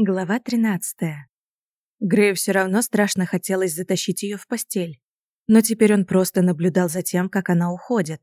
Глава 13. Грею все равно страшно хотелось затащить ее в постель. Но теперь он просто наблюдал за тем, как она уходит.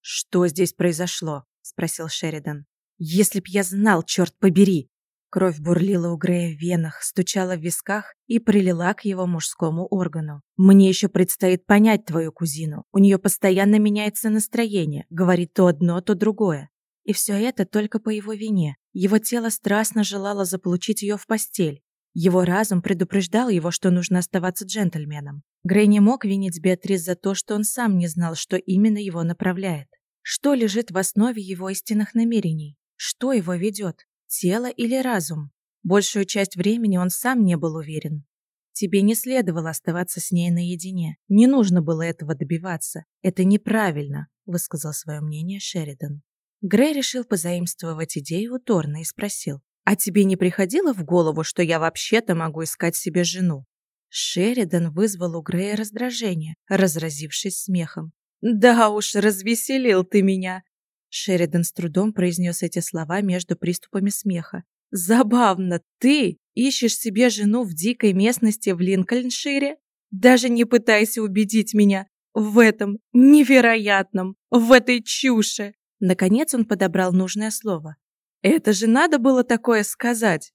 «Что здесь произошло?» – спросил Шеридан. «Если б я знал, черт побери!» Кровь бурлила у Грея в венах, стучала в висках и прилила к его мужскому органу. «Мне еще предстоит понять твою кузину. У нее постоянно меняется настроение, говорит то одно, то другое. И все это только по его вине. Его тело страстно желало заполучить ее в постель. Его разум предупреждал его, что нужно оставаться джентльменом. Грей не мог винить Беатрис за то, что он сам не знал, что именно его направляет. Что лежит в основе его истинных намерений? Что его ведет? Тело или разум? Большую часть времени он сам не был уверен. Тебе не следовало оставаться с ней наедине. Не нужно было этого добиваться. Это неправильно, высказал свое мнение Шеридан. Грей решил позаимствовать идею у Торна и спросил, «А тебе не приходило в голову, что я вообще-то могу искать себе жену?» Шеридан вызвал у Грея раздражение, разразившись смехом. «Да уж, развеселил ты меня!» Шеридан с трудом произнес эти слова между приступами смеха. «Забавно, ты ищешь себе жену в дикой местности в Линкольншире? Даже не пытайся убедить меня в этом невероятном, в этой чуше!» Наконец он подобрал нужное слово. «Это же надо было такое сказать!»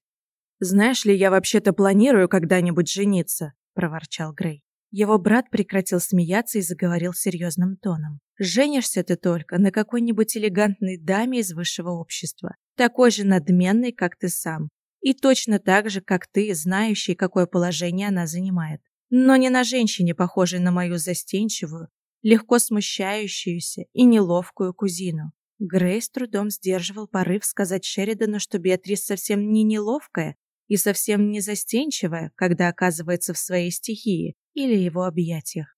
«Знаешь ли, я вообще-то планирую когда-нибудь жениться», – проворчал Грей. Его брат прекратил смеяться и заговорил серьезным тоном. «Женишься ты только на какой-нибудь элегантной даме из высшего общества, такой же надменной, как ты сам, и точно так же, как ты, знающий, какое положение она занимает. Но не на женщине, похожей на мою застенчивую, легко смущающуюся и неловкую кузину. Грей с трудом сдерживал порыв сказать Шеридану, что Беатрис совсем не неловкая и совсем не застенчивая, когда оказывается в своей стихии или его объятиях.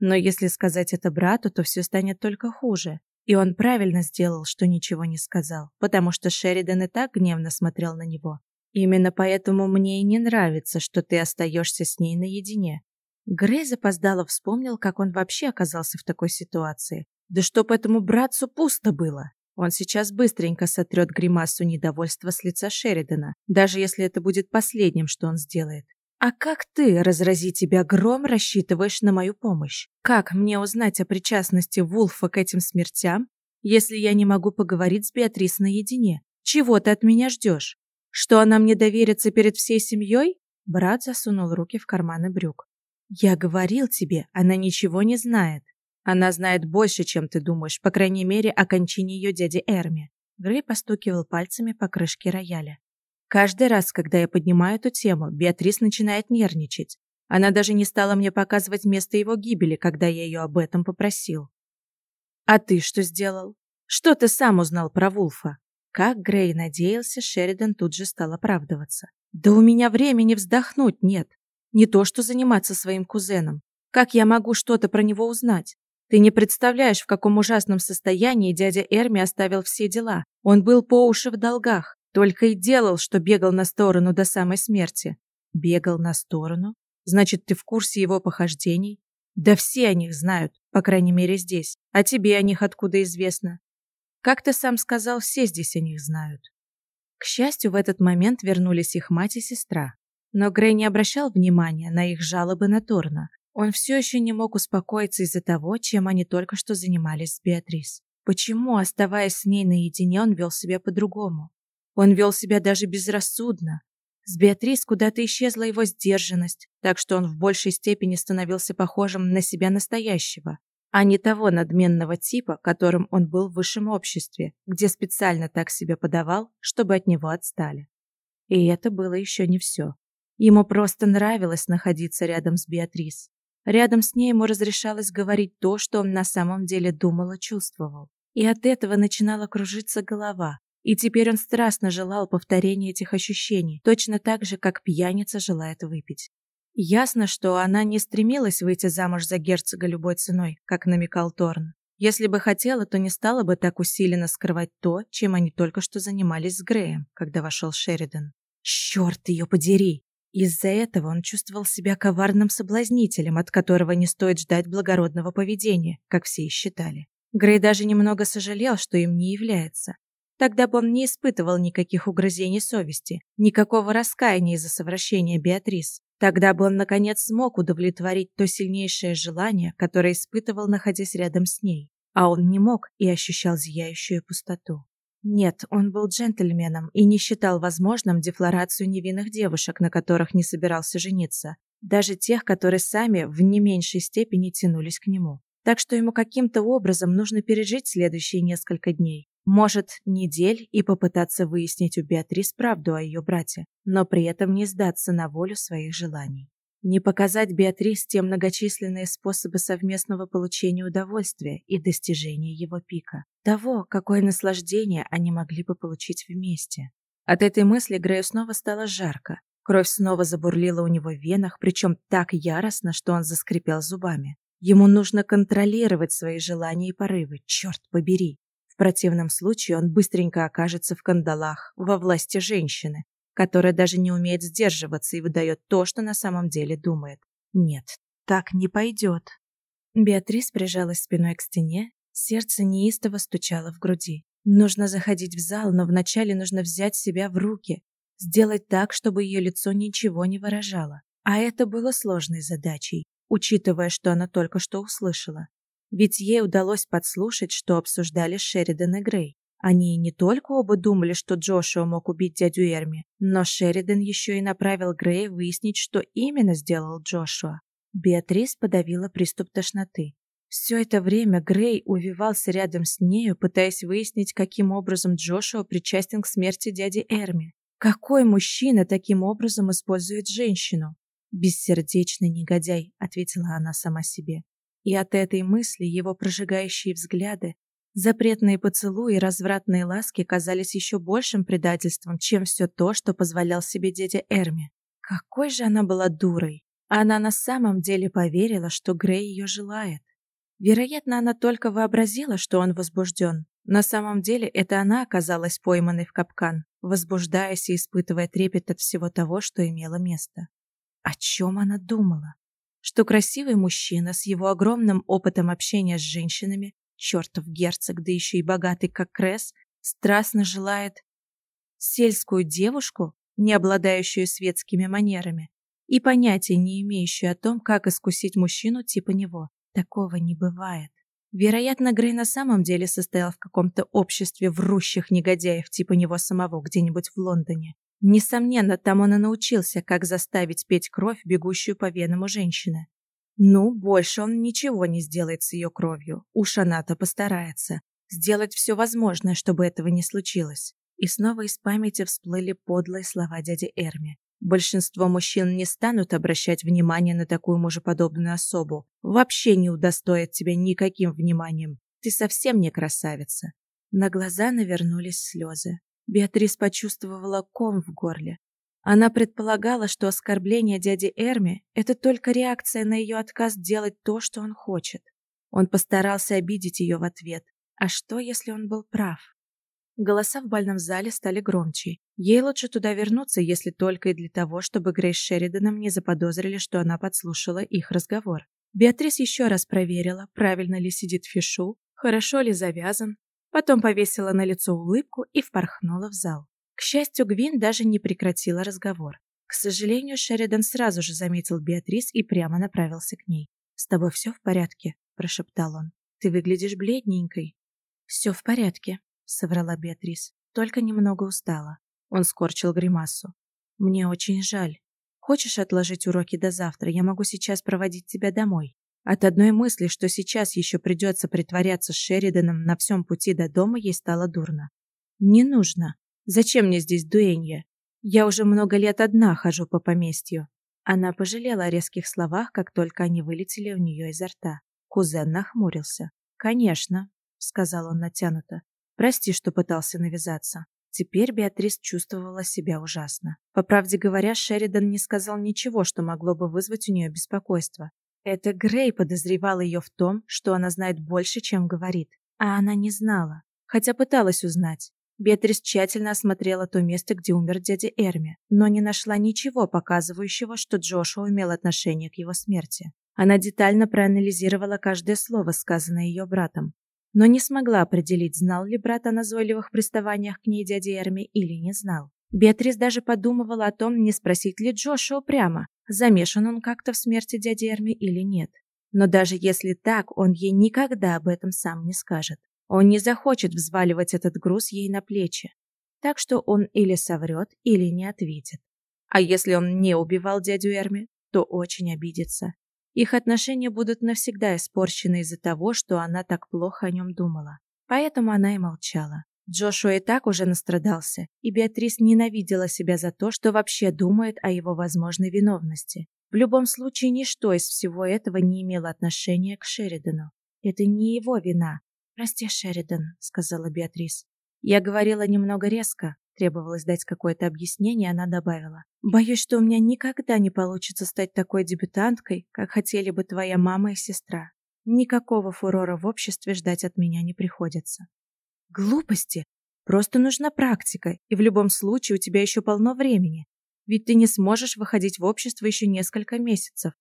Но если сказать это брату, то все станет только хуже. И он правильно сделал, что ничего не сказал, потому что Шеридан и так гневно смотрел на него. Именно поэтому мне и не нравится, что ты остаешься с ней наедине. Грей запоздало вспомнил, как он вообще оказался в такой ситуации, да чтоб этому братцу пусто было. Он сейчас быстренько сотрет гримасу недовольства с лица Шеридана, даже если это будет последним, что он сделает. А как ты, разрази тебя гром, рассчитываешь на мою помощь? Как мне узнать о причастности Вулфа к этим смертям, если я не могу поговорить с Беатрис наедине? Чего ты от меня ждешь? Что она мне доверится перед всей семьей? Брат засунул руки в карманы брюк. Я говорил тебе, она ничего не знает. Она знает больше, чем ты думаешь, по крайней мере, о кончине ее дяди Эрми. Грей постукивал пальцами по крышке рояля. Каждый раз, когда я поднимаю эту тему, Беатрис начинает нервничать. Она даже не стала мне показывать место его гибели, когда я ее об этом попросил. А ты что сделал? Что ты сам узнал про Вулфа? Как Грей надеялся, Шеридан тут же стал оправдываться. Да у меня времени вздохнуть нет. Не то что заниматься своим кузеном. Как я могу что-то про него узнать? Ты не представляешь, в каком ужасном состоянии дядя Эрми оставил все дела. Он был по уши в долгах. Только и делал, что бегал на сторону до самой смерти. Бегал на сторону? Значит, ты в курсе его похождений? Да все о них знают, по крайней мере здесь. А тебе о них откуда известно? Как ты сам сказал, все здесь о них знают. К счастью, в этот момент вернулись их мать и сестра. Но Грей не обращал внимания на их жалобы на Торна, он все еще не мог успокоиться из-за того, чем они только что занимались с Беатрис. Почему, оставаясь с ней наедине, он вел себя по-другому? Он вел себя даже безрассудно. С Беатрис куда-то исчезла его сдержанность, так что он в большей степени становился похожим на себя настоящего, а не того надменного типа, которым он был в высшем обществе, где специально так себя подавал, чтобы от него отстали. И это было еще не все. Ему просто нравилось находиться рядом с Беатрис. Рядом с ней ему разрешалось говорить то, что он на самом деле думал и чувствовал. И от этого начинала кружиться голова. И теперь он страстно желал повторения этих ощущений, точно так же, как пьяница желает выпить. Ясно, что она не стремилась выйти замуж за герцога любой ценой, как намекал Торн. Если бы хотела, то не стала бы так усиленно скрывать то, чем они только что занимались с Греем, когда вошел Шеридан. «Черт ее подери!» Из-за этого он чувствовал себя коварным соблазнителем, от которого не стоит ждать благородного поведения, как все и считали. Грей даже немного сожалел, что им не является. Тогда бы он не испытывал никаких угрызений совести, никакого раскаяния из-за совращения Беатрис. Тогда бы он, наконец, смог удовлетворить то сильнейшее желание, которое испытывал, находясь рядом с ней. А он не мог и ощущал зияющую пустоту. Нет, он был джентльменом и не считал возможным дефлорацию невинных девушек, на которых не собирался жениться, даже тех, которые сами в не меньшей степени тянулись к нему. Так что ему каким-то образом нужно пережить следующие несколько дней, может, недель и попытаться выяснить у Беатрис правду о ее брате, но при этом не сдаться на волю своих желаний. Не показать Беатрис те многочисленные способы совместного получения удовольствия и достижения его пика. Того, какое наслаждение они могли бы получить вместе. От этой мысли Грею снова стало жарко. Кровь снова забурлила у него в венах, причем так яростно, что он заскрипел зубами. Ему нужно контролировать свои желания и порывы, черт побери. В противном случае он быстренько окажется в кандалах, во власти женщины, которая даже не умеет сдерживаться и выдает то, что на самом деле думает. Нет, так не пойдет. Беатрис прижалась спиной к стене, сердце неистово стучало в груди. Нужно заходить в зал, но вначале нужно взять себя в руки, сделать так, чтобы ее лицо ничего не выражало. А это было сложной задачей, учитывая, что она только что услышала. Ведь ей удалось подслушать, что обсуждали Шеридан и Грей. Они не только оба думали, что Джошуа мог убить дядю Эрми, но Шеридан еще и направил Грея выяснить, что именно сделал Джошуа. Беатрис подавила приступ тошноты. Все это время Грей увивался рядом с нею, пытаясь выяснить, каким образом Джошуа причастен к смерти дяди Эрми. Какой мужчина таким образом использует женщину? Бессердечный негодяй, ответила она сама себе. И от этой мысли его прожигающие взгляды Запретные поцелуи и развратные ласки казались еще большим предательством, чем все то, что позволял себе дядя Эрми. Какой же она была дурой! Она на самом деле поверила, что Грей ее желает. Вероятно, она только вообразила, что он возбужден. На самом деле это она оказалась пойманной в капкан, возбуждаясь и испытывая трепет от всего того, что имело место. О чем она думала? Что красивый мужчина с его огромным опытом общения с женщинами чертов герцог, да еще и богатый, как Кресс, страстно желает сельскую девушку, не обладающую светскими манерами, и понятия не имеющую о том, как искусить мужчину типа него. Такого не бывает. Вероятно, Грей на самом деле состоял в каком-то обществе врущих негодяев типа него самого где-нибудь в Лондоне. Несомненно, там он и научился, как заставить петь кровь, бегущую по венам у женщины. Ну, больше он ничего не сделает с ее кровью. Уж она-то постарается. Сделать все возможное, чтобы этого не случилось. И снова из памяти всплыли подлые слова дяди Эрми. Большинство мужчин не станут обращать внимание на такую мужеподобную особу. Вообще не удостоят тебя никаким вниманием. Ты совсем не красавица. На глаза навернулись слезы. Беатрис почувствовала ком в горле. Она предполагала, что оскорбление дяди Эрми – это только реакция на ее отказ делать то, что он хочет. Он постарался обидеть ее в ответ. А что, если он был прав? Голоса в бальном зале стали громче. Ей лучше туда вернуться, если только и для того, чтобы Грейс Шериданом не заподозрили, что она подслушала их разговор. Беатрис еще раз проверила, правильно ли сидит Фишу, хорошо ли завязан, потом повесила на лицо улыбку и впорхнула в зал. К счастью, Гвин даже не прекратила разговор. К сожалению, Шеридан сразу же заметил Беатрис и прямо направился к ней. «С тобой все в порядке?» – прошептал он. «Ты выглядишь бледненькой». «Все в порядке», – соврала Беатрис. «Только немного устала». Он скорчил гримасу. «Мне очень жаль. Хочешь отложить уроки до завтра? Я могу сейчас проводить тебя домой». От одной мысли, что сейчас еще придется притворяться с Шериданом на всем пути до дома, ей стало дурно. «Не нужно», Зачем мне здесь дуэнья? Я уже много лет одна хожу по поместью. Она пожалела о резких словах, как только они вылетели у нее изо рта. Кузен нахмурился. «Конечно», — сказал он натянуто. «Прости, что пытался навязаться». Теперь Беатрис чувствовала себя ужасно. По правде говоря, Шеридан не сказал ничего, что могло бы вызвать у нее беспокойство. Это Грей подозревал ее в том, что она знает больше, чем говорит. А она не знала, хотя пыталась узнать. Беатрис тщательно осмотрела то место, где умер дядя Эрми, но не нашла ничего, показывающего, что Джошуа имел отношение к его смерти. Она детально проанализировала каждое слово, сказанное ее братом. но не смогла определить, знал ли брат о назойливых приставаниях к ней дяди Эрми или не знал. Беатрис даже подумывала о том, не спросить ли Джошуа прямо, замешан он как-то в смерти дяди Эрми или нет. Но даже если так, он ей никогда об этом сам не скажет. Он не захочет взваливать этот груз ей на плечи. Так что он или соврет, или не ответит. А если он не убивал дядю Эрми, то очень обидится. Их отношения будут навсегда испорчены из-за того, что она так плохо о нем думала. Поэтому она и молчала. Джошуа и так уже настрадался, и Беатрис ненавидела себя за то, что вообще думает о его возможной виновности. В любом случае, ничто из всего этого не имело отношения к Шеридану. Это не его вина. «Прости, Шеридан», — сказала Беатрис. Я говорила немного резко, требовалось дать какое-то объяснение, она добавила. «Боюсь, что у меня никогда не получится стать такой дебютанткой, как хотели бы твоя мама и сестра. Никакого фурора в обществе ждать от меня не приходится». «Глупости! Просто нужна практика, и в любом случае у тебя еще полно времени. Ведь ты не сможешь выходить в общество еще несколько месяцев.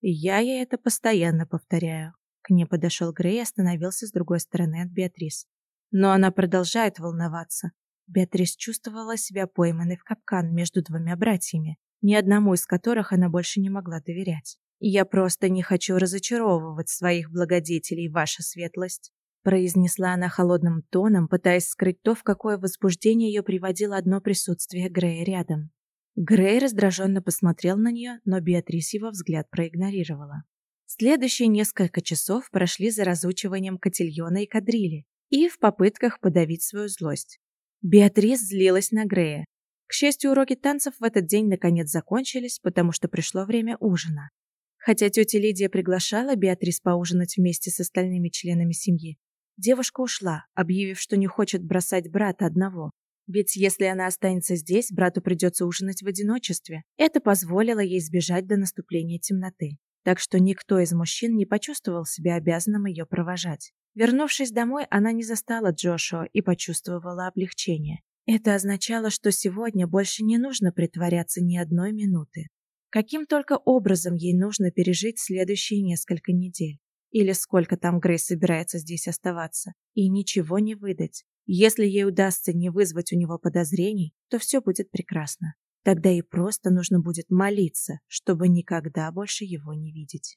И я ей это постоянно повторяю». К ней подошел Грей и остановился с другой стороны от Беатрис. Но она продолжает волноваться. Беатрис чувствовала себя пойманной в капкан между двумя братьями, ни одному из которых она больше не могла доверять. «Я просто не хочу разочаровывать своих благодетелей, ваша светлость», произнесла она холодным тоном, пытаясь скрыть то, в какое возбуждение ее приводило одно присутствие Грея рядом. Грей раздраженно посмотрел на нее, но Беатрис его взгляд проигнорировала. Следующие несколько часов прошли за разучиванием котельона и кадрили и в попытках подавить свою злость. Беатрис злилась на Грея. К счастью, уроки танцев в этот день наконец закончились, потому что пришло время ужина. Хотя тетя Лидия приглашала Беатрис поужинать вместе с остальными членами семьи, девушка ушла, объявив, что не хочет бросать брата одного. Ведь если она останется здесь, брату придется ужинать в одиночестве. Это позволило ей сбежать до наступления темноты. Так что никто из мужчин не почувствовал себя обязанным ее провожать. Вернувшись домой, она не застала Джошуа и почувствовала облегчение. Это означало, что сегодня больше не нужно притворяться ни одной минуты. Каким только образом ей нужно пережить следующие несколько недель. Или сколько там Грейс собирается здесь оставаться. И ничего не выдать. Если ей удастся не вызвать у него подозрений, то все будет прекрасно. Тогда и просто нужно будет молиться, чтобы никогда больше его не видеть.